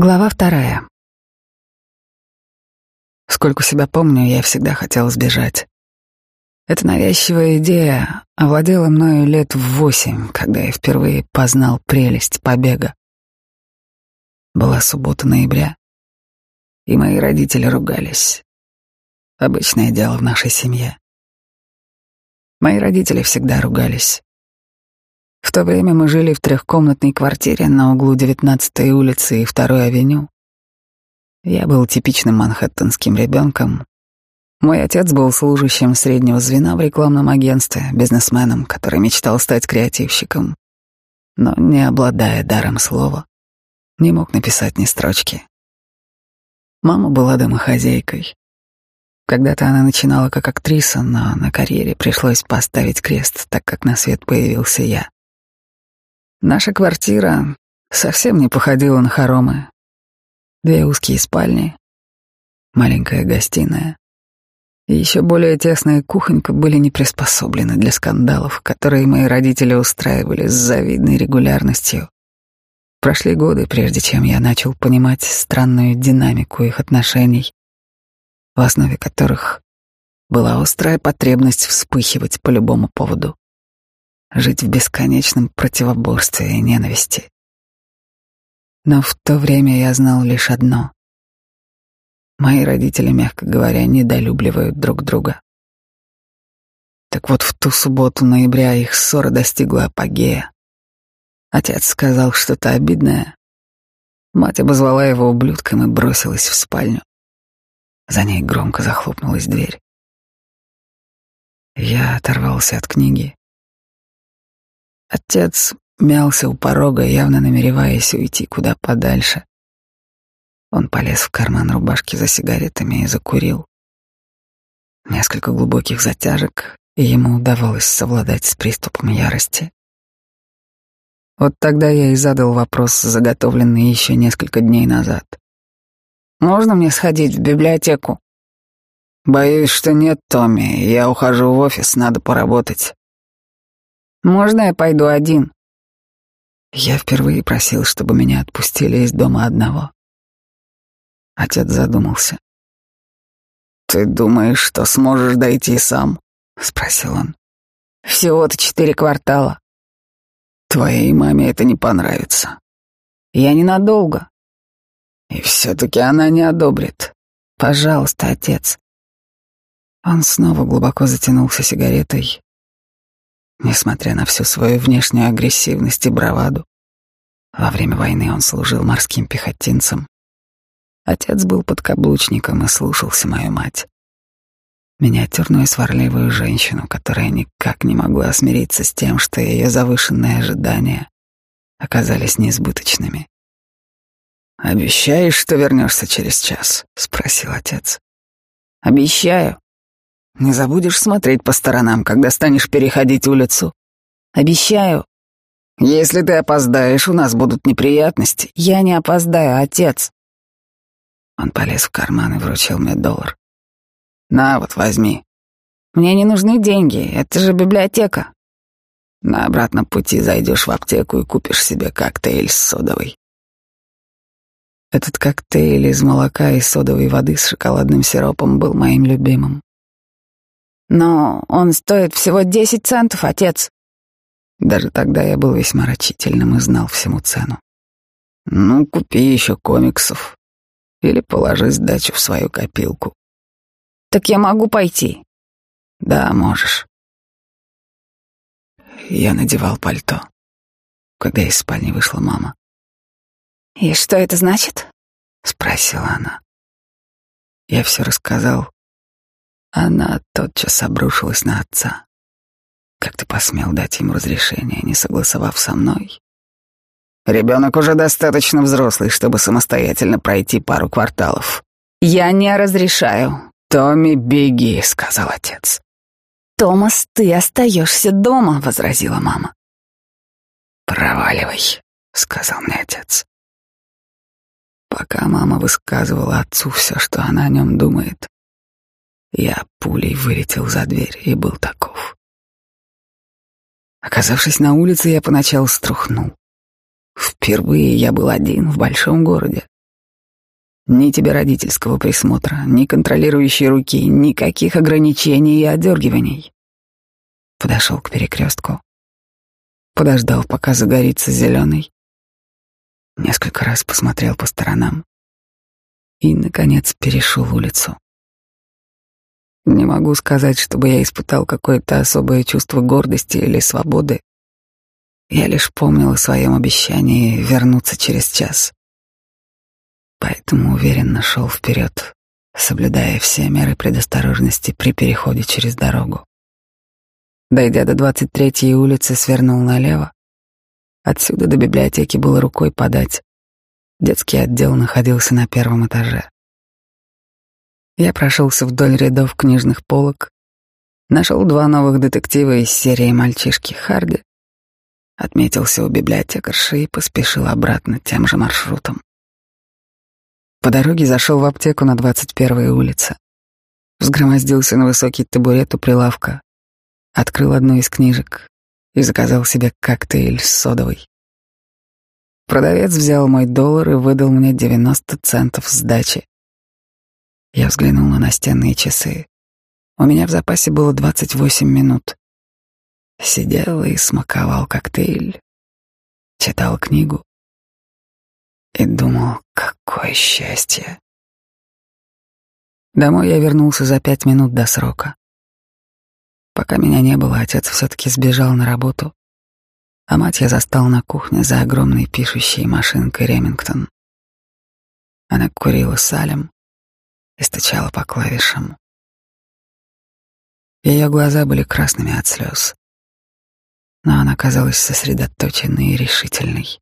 Глава вторая. Сколько себя помню, я всегда хотел сбежать. Эта навязчивая идея овладела мною лет в восемь, когда я впервые познал прелесть побега. Была суббота ноября, и мои родители ругались. Обычное дело в нашей семье. Мои родители всегда ругались. В то время мы жили в трехкомнатной квартире на углу 19-й улицы и 2-й авеню. Я был типичным манхэттенским ребенком. Мой отец был служащим среднего звена в рекламном агентстве, бизнесменом, который мечтал стать креативщиком, но, не обладая даром слова, не мог написать ни строчки. Мама была домохозяйкой. Когда-то она начинала как актриса, но на карьере пришлось поставить крест, так как на свет появился я. Наша квартира совсем не походила на хоромы. Две узкие спальни, маленькая гостиная и еще более тесная кухонька были не приспособлены для скандалов, которые мои родители устраивали с завидной регулярностью. Прошли годы, прежде чем я начал понимать странную динамику их отношений, в основе которых была острая потребность вспыхивать по любому поводу жить в бесконечном противоборстве и ненависти. Но в то время я знал лишь одно. Мои родители, мягко говоря, недолюбливают друг друга. Так вот, в ту субботу ноября их ссора достигла апогея. Отец сказал что-то обидное. Мать обозвала его ублюдком и бросилась в спальню. За ней громко захлопнулась дверь. Я оторвался от книги Отец мялся у порога, явно намереваясь уйти куда подальше. Он полез в карман рубашки за сигаретами и закурил. Несколько глубоких затяжек, и ему удавалось совладать с приступом ярости. Вот тогда я и задал вопрос, заготовленный еще несколько дней назад. «Можно мне сходить в библиотеку?» «Боюсь, что нет, Томми. Я ухожу в офис, надо поработать». Можно я пойду один? Я впервые просил, чтобы меня отпустили из дома одного. Отец задумался. Ты думаешь, что сможешь дойти сам? спросил он. Всего-то четыре квартала. Твоей маме это не понравится. Я ненадолго. И все-таки она не одобрит. Пожалуйста, отец. Он снова глубоко затянулся сигаретой, Несмотря на всю свою внешнюю агрессивность и браваду, во время войны он служил морским пехотинцем. Отец был подкаблучником и слушался мою мать. Миниатюрную сварливую женщину, которая никак не могла смириться с тем, что ее завышенные ожидания оказались несбыточными. «Обещаешь, что вернешься через час?» — спросил отец. «Обещаю», не забудешь смотреть по сторонам, когда станешь переходить улицу. Обещаю. Если ты опоздаешь, у нас будут неприятности. Я не опоздаю, отец. Он полез в карман и вручил мне доллар. На, вот возьми. Мне не нужны деньги, это же библиотека. На обратном пути зайдешь в аптеку и купишь себе коктейль с содовой. Этот коктейль из молока и содовой воды с шоколадным сиропом был моим любимым. Но он стоит всего десять центов, отец. Даже тогда я был весьма рачительным и знал всему цену. Ну, купи еще комиксов. Или положи сдачу в свою копилку. Так я могу пойти? Да, можешь. Я надевал пальто, когда из спальни вышла мама. «И что это значит?» — спросила она. Я все рассказал, она тотчас обрушилась на отца. Как ты посмел дать ему разрешение, не согласовав со мной? Ребенок уже достаточно взрослый, чтобы самостоятельно пройти пару кварталов. Я не разрешаю. Томми, беги, сказал отец. Томас, ты остаешься дома, возразила мама. Проваливай, сказал мне отец. Пока мама высказывала отцу все, что она о нем думает, я пулей вылетел за дверь и был таков. Оказавшись на улице, я поначалу струхнул. Впервые я был один в большом городе. Ни тебе родительского присмотра, ни контролирующей руки, никаких ограничений и одергиваний. Подошел к перекрестку. Подождал, пока загорится зеленый. Несколько раз посмотрел по сторонам. И, наконец, перешел улицу. Не могу сказать, чтобы я испытал какое-то особое чувство гордости или свободы. Я лишь помнил о своем обещании вернуться через час поэтому уверенно шел вперед, соблюдая все меры предосторожности при переходе через дорогу. Дойдя до 23-й улицы, свернул налево. Отсюда до библиотеки было рукой подать. Детский отдел находился на первом этаже. Я прошелся вдоль рядов книжных полок, нашел два новых детектива из серии «Мальчишки Харди», отметился у библиотекарши и поспешил обратно тем же маршрутом. По дороге зашел в аптеку на 21-й улице. Взгромоздился на высокий табурет у прилавка, открыл одну из книжек и заказал себе коктейль с содовой. Продавец взял мой доллар и выдал мне 90 центов сдачи. Я взглянул на настенные часы. У меня в запасе было 28 минут. Сидел и смаковал коктейль, читал книгу и думал, какое счастье. Домой я вернулся за пять минут до срока. Пока меня не было, отец все-таки сбежал на работу, а мать я застал на кухне за огромной пишущей машинкой Ремингтон. Она курила салем и стучала по клавишам. Ее глаза были красными от слез, но она казалась сосредоточенной и решительной.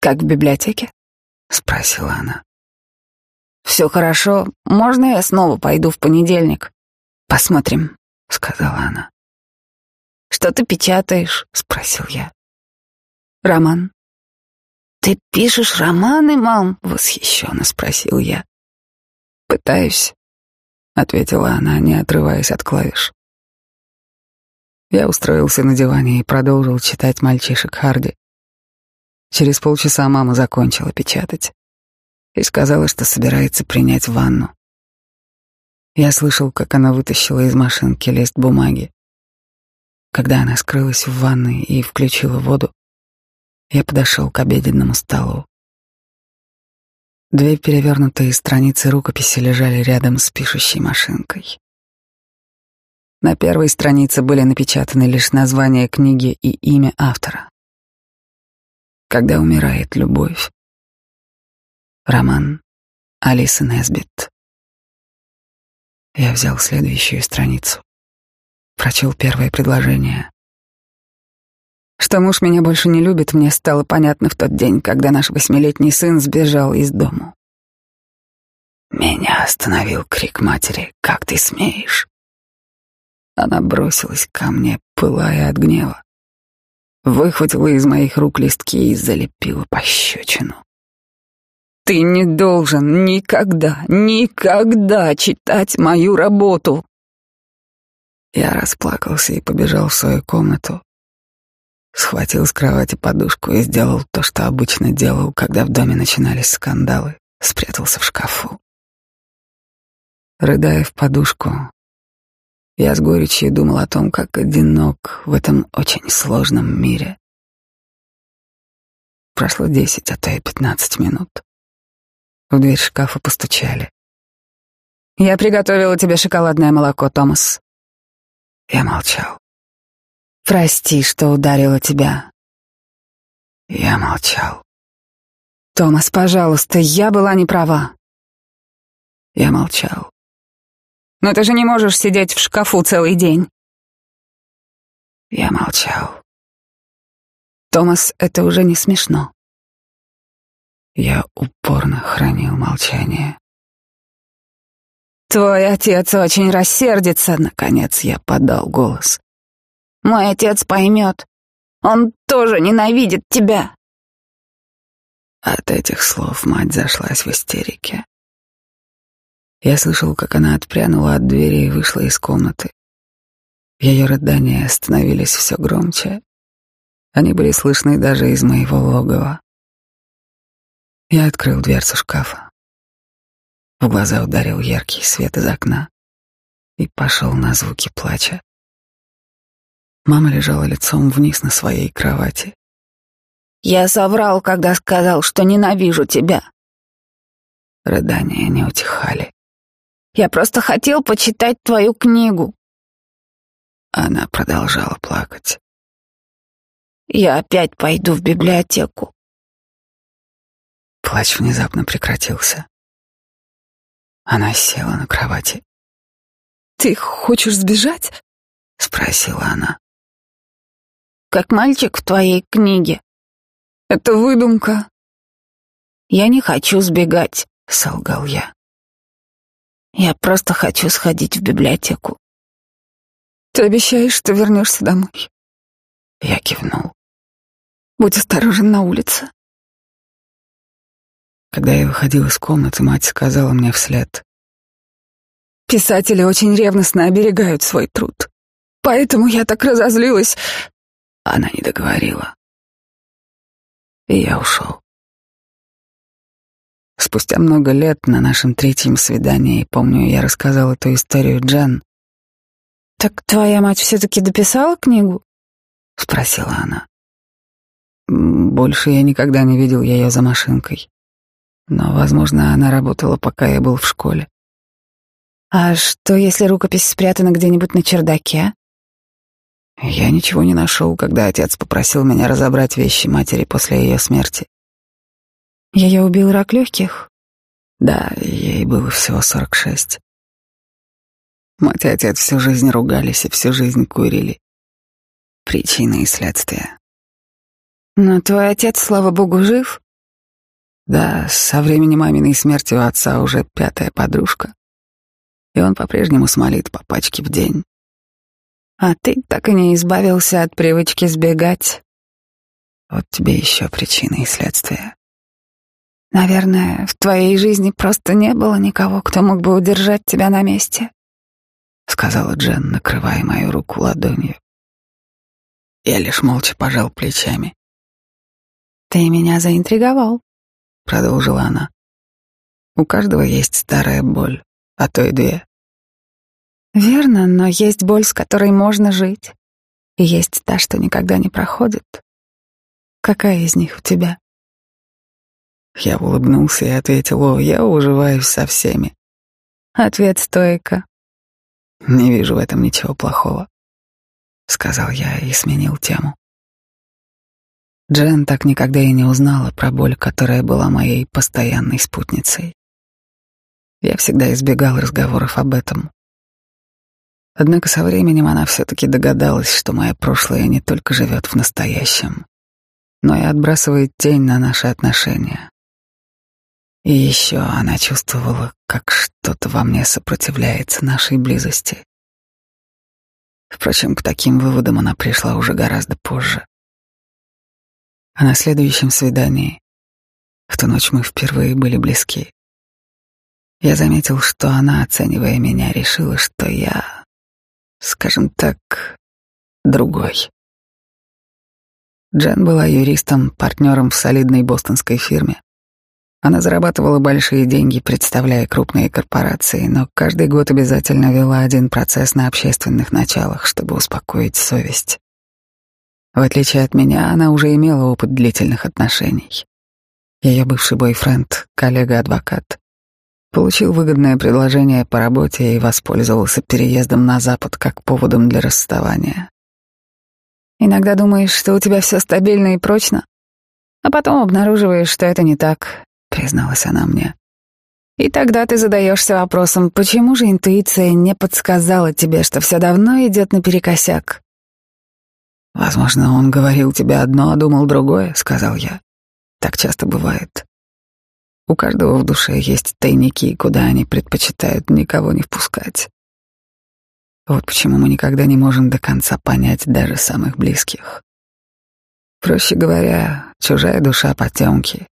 «Как в библиотеке?» — спросила она. «Все хорошо. Можно я снова пойду в понедельник? Посмотрим», — сказала она. «Что ты печатаешь?» — спросил я. «Роман». «Ты пишешь романы, мам?» — восхищенно спросил я. «Пытаюсь», — ответила она, не отрываясь от клавиш. Я устроился на диване и продолжил читать «Мальчишек Харди». Через полчаса мама закончила печатать и сказала, что собирается принять ванну. Я слышал, как она вытащила из машинки лист бумаги. Когда она скрылась в ванной и включила воду, я подошел к обеденному столу. Две перевернутые страницы рукописи лежали рядом с пишущей машинкой. На первой странице были напечатаны лишь название книги и имя автора когда умирает любовь. Роман Алисы Несбит. Я взял следующую страницу. Прочел первое предложение. Что муж меня больше не любит, мне стало понятно в тот день, когда наш восьмилетний сын сбежал из дому. Меня остановил крик матери «Как ты смеешь?» Она бросилась ко мне, пылая от гнева выхватила из моих рук листки и залепила пощечину. «Ты не должен никогда, никогда читать мою работу!» Я расплакался и побежал в свою комнату. Схватил с кровати подушку и сделал то, что обычно делал, когда в доме начинались скандалы. Спрятался в шкафу. Рыдая в подушку, я с горечью думал о том, как одинок в этом очень сложном мире. Прошло десять, а то и пятнадцать минут. В дверь шкафа постучали. «Я приготовила тебе шоколадное молоко, Томас». Я молчал. «Прости, что ударила тебя». Я молчал. «Томас, пожалуйста, я была не права». Я молчал. Но ты же не можешь сидеть в шкафу целый день. Я молчал. Томас, это уже не смешно. Я упорно хранил молчание. Твой отец очень рассердится, наконец я подал голос. Мой отец поймет. Он тоже ненавидит тебя. От этих слов мать зашлась в истерике. Я слышал, как она отпрянула от двери и вышла из комнаты. Ее рыдания становились все громче. Они были слышны даже из моего логова. Я открыл дверцу шкафа. В глаза ударил яркий свет из окна и пошел на звуки плача. Мама лежала лицом вниз на своей кровати. «Я соврал, когда сказал, что ненавижу тебя». Рыдания не утихали. «Я просто хотел почитать твою книгу». Она продолжала плакать. «Я опять пойду в библиотеку». Плач внезапно прекратился. Она села на кровати. «Ты хочешь сбежать?» — спросила она. «Как мальчик в твоей книге». «Это выдумка». «Я не хочу сбегать», — солгал я. «Я просто хочу сходить в библиотеку». «Ты обещаешь, что вернешься домой?» Я кивнул. «Будь осторожен на улице». Когда я выходил из комнаты, мать сказала мне вслед. Писатели очень ревностно оберегают свой труд. Поэтому я так разозлилась. Она не договорила. И я ушел. Спустя много лет на нашем третьем свидании, помню, я рассказал эту историю Джен. «Так твоя мать все-таки дописала книгу?» — спросила она. Больше я никогда не видел ее за машинкой. Но, возможно, она работала, пока я был в школе. А что, если рукопись спрятана где-нибудь на чердаке? Я ничего не нашел, когда отец попросил меня разобрать вещи матери после ее смерти. Ее убил рак легких? Да, ей было всего сорок шесть. Мать и отец всю жизнь ругались и всю жизнь курили. Причины и следствия. Но твой отец, слава богу, жив? Да, со времени маминой смерти у отца уже пятая подружка и он по-прежнему смолит по пачке в день. А ты так и не избавился от привычки сбегать. Вот тебе еще причины и следствия. Наверное, в твоей жизни просто не было никого, кто мог бы удержать тебя на месте, сказала Джен, накрывая мою руку ладонью. Я лишь молча пожал плечами. Ты меня заинтриговал, продолжила она. У каждого есть старая боль, а то и две. Верно, но есть боль, с которой можно жить. И есть та, что никогда не проходит. Какая из них у тебя? Я улыбнулся и ответил, о, я уживаюсь со всеми. Ответ стойко. Не вижу в этом ничего плохого, сказал я и сменил тему. Джен так никогда и не узнала про боль, которая была моей постоянной спутницей. Я всегда избегал разговоров об этом. Однако со временем она все-таки догадалась, что мое прошлое не только живет в настоящем, но и отбрасывает тень на наши отношения. И еще она чувствовала, как что-то во мне сопротивляется нашей близости. Впрочем, к таким выводам она пришла уже гораздо позже. А на следующем свидании, в ту ночь мы впервые были близки. Я заметил, что она, оценивая меня, решила, что я скажем так, другой. Джен была юристом, партнером в солидной бостонской фирме. Она зарабатывала большие деньги, представляя крупные корпорации, но каждый год обязательно вела один процесс на общественных началах, чтобы успокоить совесть. В отличие от меня, она уже имела опыт длительных отношений. Ее бывший бойфренд, коллега-адвокат, Получил выгодное предложение по работе и воспользовался переездом на Запад как поводом для расставания. Иногда думаешь, что у тебя все стабильно и прочно, а потом обнаруживаешь, что это не так, призналась она мне. И тогда ты задаешься вопросом, почему же интуиция не подсказала тебе, что все давно идет наперекосяк? Возможно, он говорил тебе одно, а думал другое, сказал я. Так часто бывает. У каждого в душе есть тайники, куда они предпочитают никого не впускать. Вот почему мы никогда не можем до конца понять даже самых близких. Проще говоря, чужая душа потемки.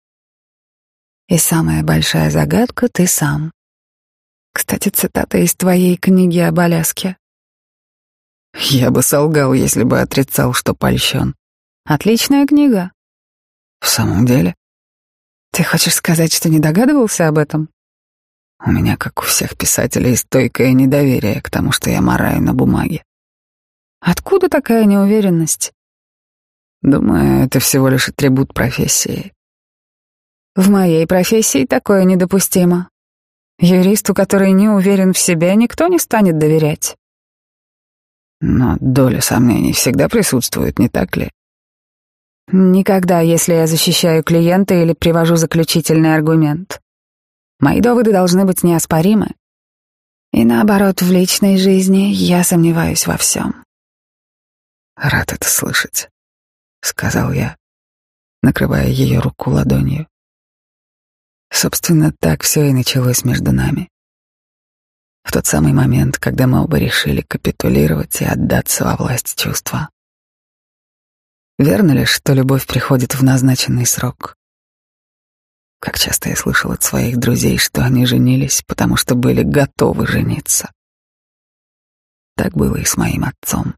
И самая большая загадка — ты сам. Кстати, цитата из твоей книги об Аляске. Я бы солгал, если бы отрицал, что польщен. Отличная книга. В самом деле? Ты хочешь сказать, что не догадывался об этом? У меня, как у всех писателей, стойкое недоверие к тому, что я мораю на бумаге. Откуда такая неуверенность? Думаю, это всего лишь атрибут профессии. В моей профессии такое недопустимо. Юристу, который не уверен в себе, никто не станет доверять. Но доля сомнений всегда присутствует, не так ли? Никогда, если я защищаю клиента или привожу заключительный аргумент. Мои доводы должны быть неоспоримы. И наоборот, в личной жизни я сомневаюсь во всем. Рад это слышать, сказал я, накрывая ее руку ладонью. Собственно, так все и началось между нами. В тот самый момент, когда мы оба решили капитулировать и отдаться во власть чувства. Верно ли, что любовь приходит в назначенный срок? Как часто я слышал от своих друзей, что они женились, потому что были готовы жениться. Так было и с моим отцом.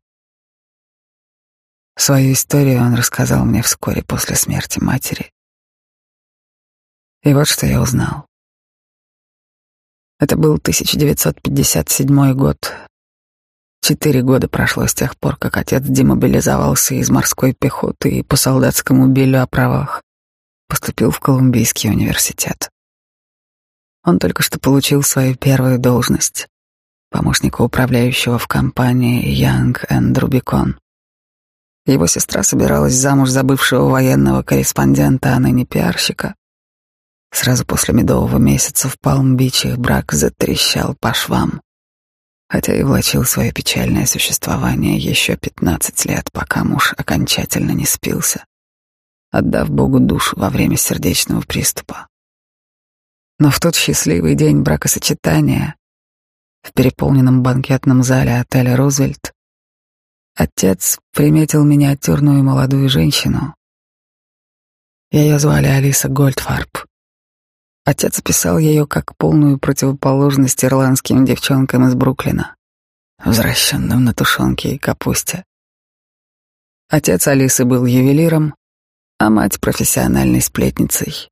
Свою историю он рассказал мне вскоре после смерти матери. И вот что я узнал. Это был 1957 год. Четыре года прошло с тех пор, как отец демобилизовался из морской пехоты и по солдатскому билю о правах поступил в Колумбийский университет. Он только что получил свою первую должность помощника управляющего в компании Young and Rubicon. Его сестра собиралась замуж за бывшего военного корреспондента, а ныне пиарщика. Сразу после медового месяца в Палм-Бич их брак затрещал по швам, хотя и влачил свое печальное существование еще пятнадцать лет, пока муж окончательно не спился, отдав Богу душу во время сердечного приступа. Но в тот счастливый день бракосочетания в переполненном банкетном зале отеля «Рузвельт» отец приметил миниатюрную молодую женщину. Ее звали Алиса Гольдфарб. Отец описал ее как полную противоположность ирландским девчонкам из Бруклина, возвращенным на тушенке и капусте. Отец Алисы был ювелиром, а мать — профессиональной сплетницей.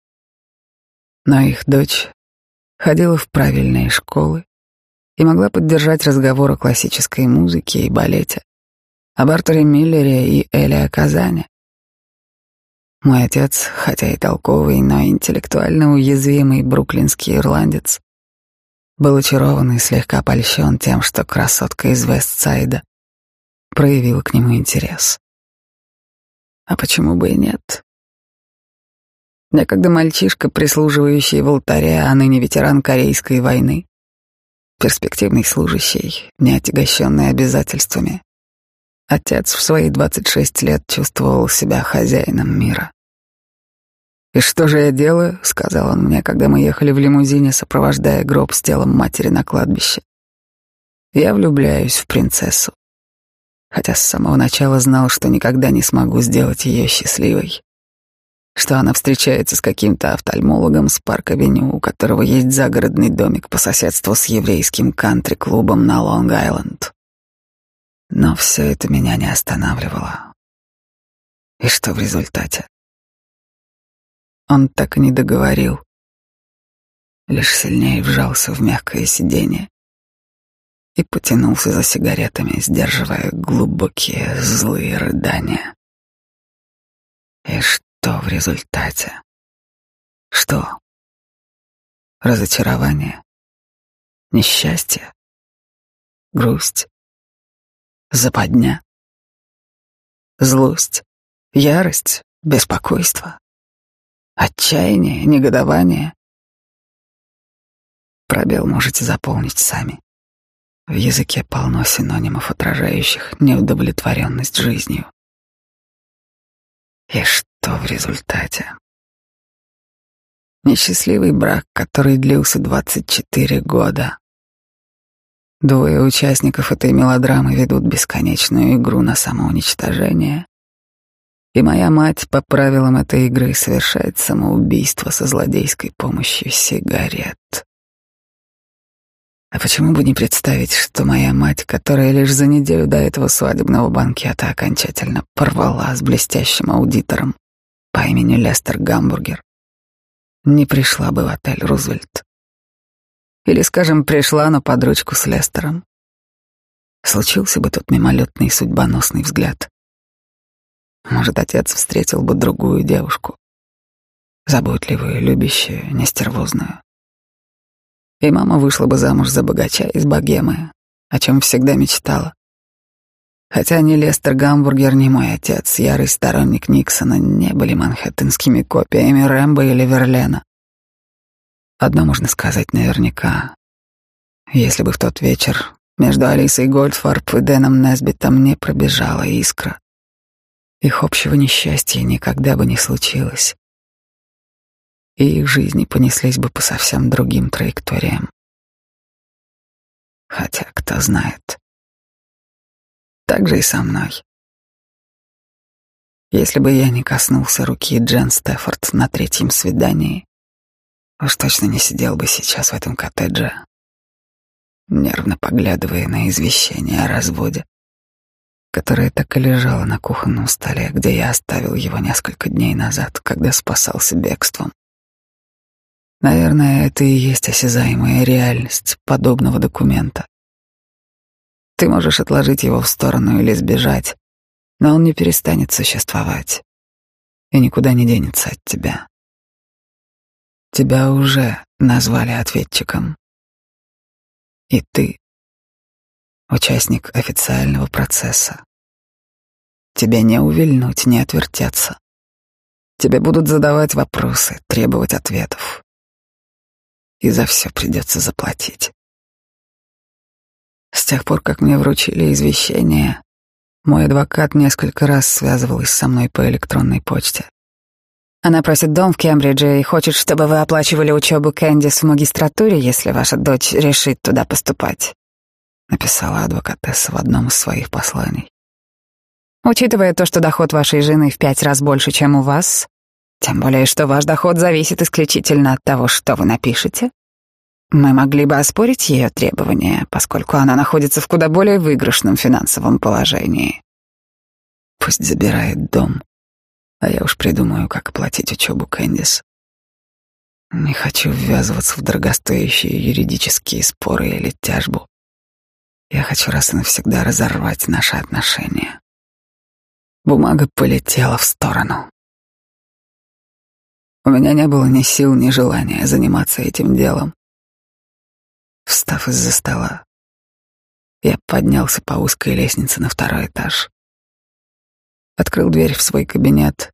Но их дочь ходила в правильные школы и могла поддержать разговор о классической музыке и балете, об Артуре Миллере и Эле Казане. Мой отец, хотя и толковый, но интеллектуально уязвимый бруклинский ирландец, был очарован и слегка польщен тем, что красотка из Вестсайда проявила к нему интерес. А почему бы и нет? Некогда мальчишка, прислуживающий в алтаре, а ныне ветеран Корейской войны, перспективный служащий, не отягощенный обязательствами, Отец в свои двадцать шесть лет чувствовал себя хозяином мира. «И что же я делаю?» — сказал он мне, когда мы ехали в лимузине, сопровождая гроб с телом матери на кладбище. «Я влюбляюсь в принцессу, хотя с самого начала знал, что никогда не смогу сделать ее счастливой, что она встречается с каким-то офтальмологом с парк-авеню, у которого есть загородный домик по соседству с еврейским кантри-клубом на Лонг-Айленд. Но все это меня не останавливало. И что в результате? Он так и не договорил, лишь сильнее вжался в мягкое сиденье и потянулся за сигаретами, сдерживая глубокие злые рыдания. И что в результате? Что? Разочарование? Несчастье? Грусть? Западня. Злость, ярость, беспокойство, отчаяние, негодование. Пробел можете заполнить сами. В языке полно синонимов, отражающих неудовлетворенность жизнью. И что в результате? Несчастливый брак, который длился 24 года, Двое участников этой мелодрамы ведут бесконечную игру на самоуничтожение. И моя мать по правилам этой игры совершает самоубийство со злодейской помощью сигарет. А почему бы не представить, что моя мать, которая лишь за неделю до этого свадебного банкета окончательно порвала с блестящим аудитором по имени Лестер Гамбургер, не пришла бы в отель Рузвельт Или, скажем, пришла, но под ручку с Лестером. Случился бы тот мимолетный судьбоносный взгляд. Может, отец встретил бы другую девушку, заботливую, любящую, нестервозную. И мама вышла бы замуж за богача из богемы, о чем всегда мечтала. Хотя ни Лестер Гамбургер, ни мой отец, ярый сторонник Никсона, не были манхэттенскими копиями Рэмбо или Верлена. Одно можно сказать наверняка. Если бы в тот вечер между Алисой Гольдфарб и Дэном Несбитом не пробежала искра, их общего несчастья никогда бы не случилось. И их жизни понеслись бы по совсем другим траекториям. Хотя, кто знает. Так же и со мной. Если бы я не коснулся руки Джен Стефорд на третьем свидании, уж точно не сидел бы сейчас в этом коттедже, нервно поглядывая на извещение о разводе, которое так и лежало на кухонном столе, где я оставил его несколько дней назад, когда спасался бегством. Наверное, это и есть осязаемая реальность подобного документа. Ты можешь отложить его в сторону или сбежать, но он не перестанет существовать и никуда не денется от тебя. Тебя уже назвали ответчиком. И ты — участник официального процесса. Тебе не увильнуть, не отвертеться. Тебе будут задавать вопросы, требовать ответов. И за все придется заплатить. С тех пор, как мне вручили извещение, мой адвокат несколько раз связывалась со мной по электронной почте. Она просит дом в Кембридже и хочет, чтобы вы оплачивали учебу Кэндис в магистратуре, если ваша дочь решит туда поступать», — написала адвокатесса в одном из своих посланий. «Учитывая то, что доход вашей жены в пять раз больше, чем у вас, тем более, что ваш доход зависит исключительно от того, что вы напишете, мы могли бы оспорить ее требования, поскольку она находится в куда более выигрышном финансовом положении. Пусть забирает дом, а я уж придумаю, как оплатить учебу Кэндис. Не хочу ввязываться в дорогостоящие юридические споры или тяжбу. Я хочу раз и навсегда разорвать наши отношения. Бумага полетела в сторону. У меня не было ни сил, ни желания заниматься этим делом. Встав из-за стола, я поднялся по узкой лестнице на второй этаж. Открыл дверь в свой кабинет,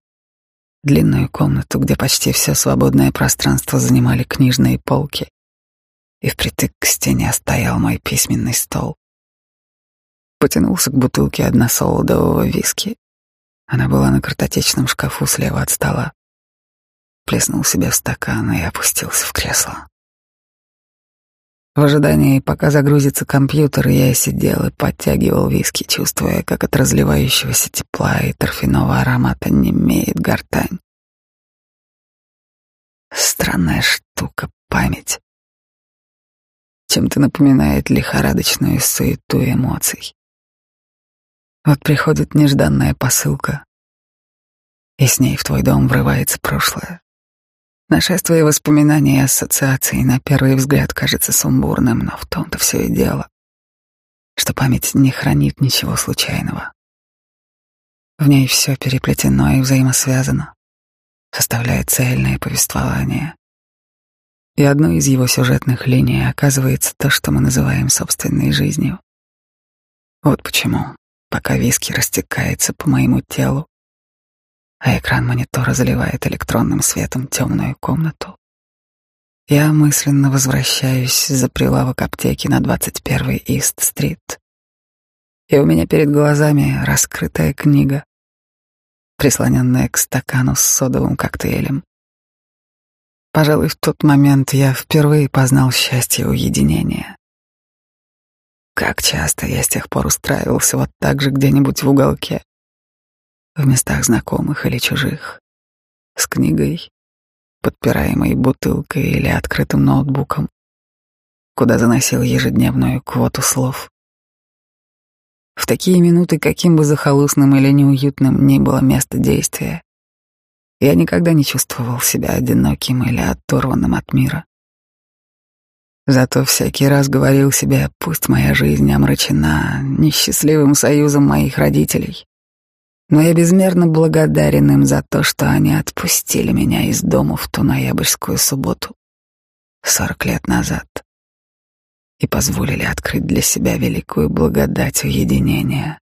длинную комнату, где почти все свободное пространство занимали книжные полки, и впритык к стене стоял мой письменный стол. Потянулся к бутылке односолодового виски. Она была на картотечном шкафу слева от стола. Плеснул себе в стакан и опустился в кресло. В ожидании, пока загрузится компьютер, я сидел и подтягивал виски, чувствуя, как от разливающегося тепла и торфяного аромата немеет гортань. Странная штука — память. Чем-то напоминает лихорадочную суету эмоций. Вот приходит нежданная посылка, и с ней в твой дом врывается прошлое. Нашествие воспоминаний и ассоциаций на первый взгляд кажется сумбурным, но в том-то все и дело, что память не хранит ничего случайного. В ней все переплетено и взаимосвязано, составляя цельное повествование. И одной из его сюжетных линий оказывается то, что мы называем собственной жизнью. Вот почему, пока виски растекается по моему телу, а экран монитора заливает электронным светом темную комнату. Я мысленно возвращаюсь за прилавок аптеки на 21-й Ист-стрит. И у меня перед глазами раскрытая книга, прислоненная к стакану с содовым коктейлем. Пожалуй, в тот момент я впервые познал счастье уединения. Как часто я с тех пор устраивался вот так же где-нибудь в уголке, в местах знакомых или чужих, с книгой, подпираемой бутылкой или открытым ноутбуком, куда заносил ежедневную квоту слов. В такие минуты, каким бы захолустным или неуютным ни было место действия, я никогда не чувствовал себя одиноким или оторванным от мира. Зато всякий раз говорил себе, пусть моя жизнь омрачена несчастливым союзом моих родителей. Но я безмерно благодарен им за то, что они отпустили меня из дома в ту ноябрьскую субботу, сорок лет назад, и позволили открыть для себя великую благодать уединения,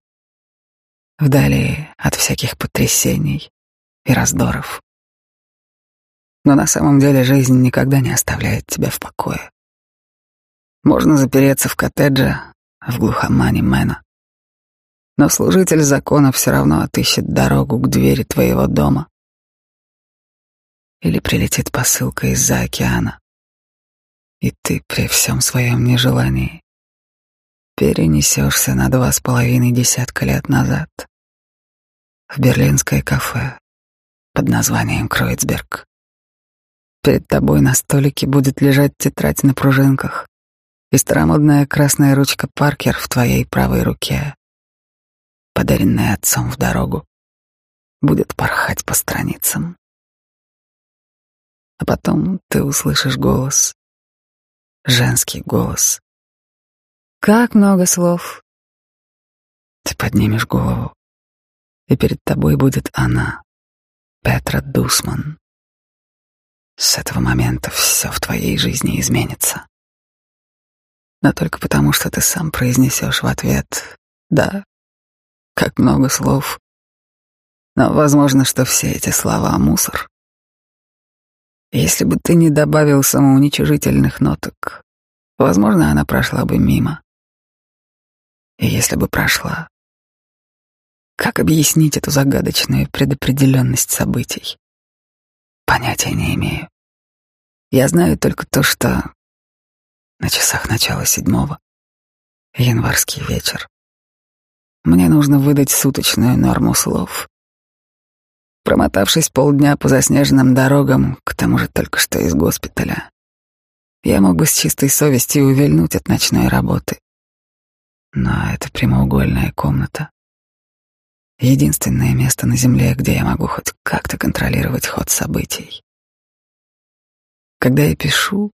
вдали от всяких потрясений и раздоров. Но на самом деле жизнь никогда не оставляет тебя в покое. Можно запереться в коттедже в глухомане Мэна. Но служитель закона все равно отыщет дорогу к двери твоего дома. Или прилетит посылка из-за океана. И ты при всем своем нежелании перенесешься на два с половиной десятка лет назад в берлинское кафе под названием Кройцберг. Перед тобой на столике будет лежать тетрадь на пружинках, и старомодная красная ручка Паркер в твоей правой руке, подаренная отцом в дорогу, будет порхать по страницам. А потом ты услышишь голос, женский голос. Как много слов. Ты поднимешь голову, и перед тобой будет она, Петра Дусман. С этого момента все в твоей жизни изменится но только потому, что ты сам произнесешь в ответ «да». Как много слов. Но возможно, что все эти слова — мусор. Если бы ты не добавил самоуничижительных ноток, возможно, она прошла бы мимо. И если бы прошла, как объяснить эту загадочную предопределенность событий? Понятия не имею. Я знаю только то, что на часах начала седьмого. Январский вечер. Мне нужно выдать суточную норму слов. Промотавшись полдня по заснеженным дорогам, к тому же только что из госпиталя, я мог бы с чистой совестью увильнуть от ночной работы. Но это прямоугольная комната. Единственное место на Земле, где я могу хоть как-то контролировать ход событий. Когда я пишу,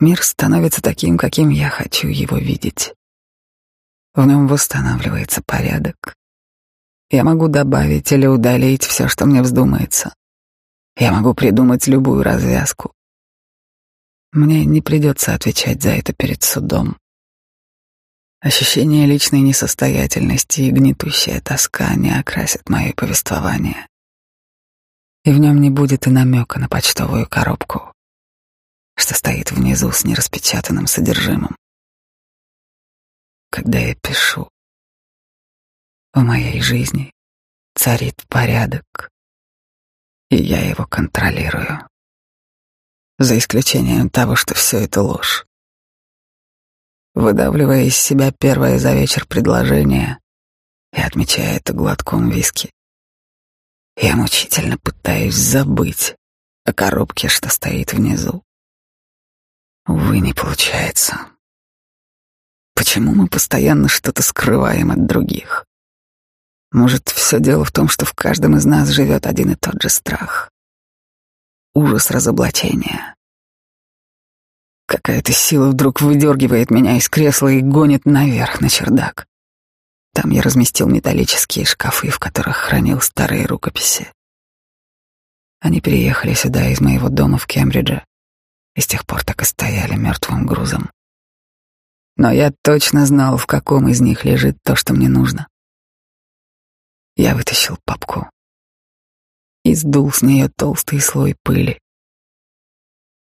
Мир становится таким, каким я хочу его видеть. В нем восстанавливается порядок. Я могу добавить или удалить все, что мне вздумается. Я могу придумать любую развязку. Мне не придется отвечать за это перед судом. Ощущение личной несостоятельности и гнетущая тоска не окрасят мое повествование. И в нем не будет и намека на почтовую коробку что стоит внизу с нераспечатанным содержимым. Когда я пишу, в моей жизни царит порядок, и я его контролирую. За исключением того, что все это ложь. Выдавливая из себя первое за вечер предложение и отмечая это глотком виски, я мучительно пытаюсь забыть о коробке, что стоит внизу. Увы, не получается. Почему мы постоянно что-то скрываем от других? Может, все дело в том, что в каждом из нас живет один и тот же страх. Ужас разоблачения. Какая-то сила вдруг выдергивает меня из кресла и гонит наверх на чердак. Там я разместил металлические шкафы, в которых хранил старые рукописи. Они переехали сюда из моего дома в Кембридже и с тех пор так и стояли мертвым грузом. Но я точно знал, в каком из них лежит то, что мне нужно. Я вытащил папку и сдул с нее толстый слой пыли.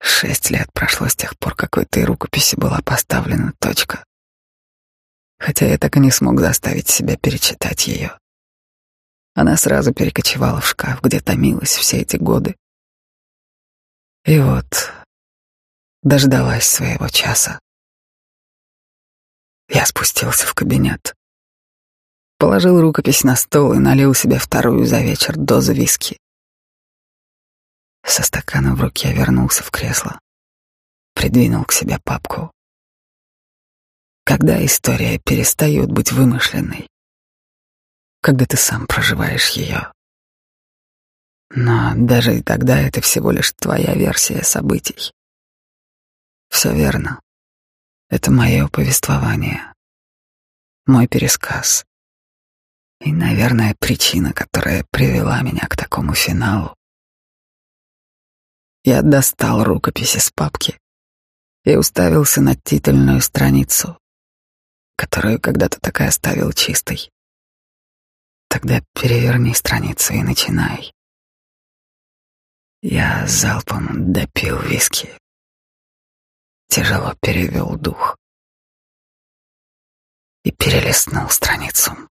Шесть лет прошло с тех пор, как в этой рукописи была поставлена точка. Хотя я так и не смог заставить себя перечитать ее. Она сразу перекочевала в шкаф, где томилась все эти годы. И вот дождалась своего часа. Я спустился в кабинет, положил рукопись на стол и налил себе вторую за вечер дозу виски. Со стаканом в руке вернулся в кресло, придвинул к себе папку. Когда история перестает быть вымышленной, когда ты сам проживаешь ее. Но даже и тогда это всего лишь твоя версия событий. Все верно. Это мое повествование, мой пересказ. И, наверное, причина, которая привела меня к такому финалу. Я достал рукопись из папки и уставился на титульную страницу, которую когда-то так и оставил чистой. Тогда переверни страницу и начинай. Я залпом допил виски. Тяжело перевел дух и перелистнул страницу.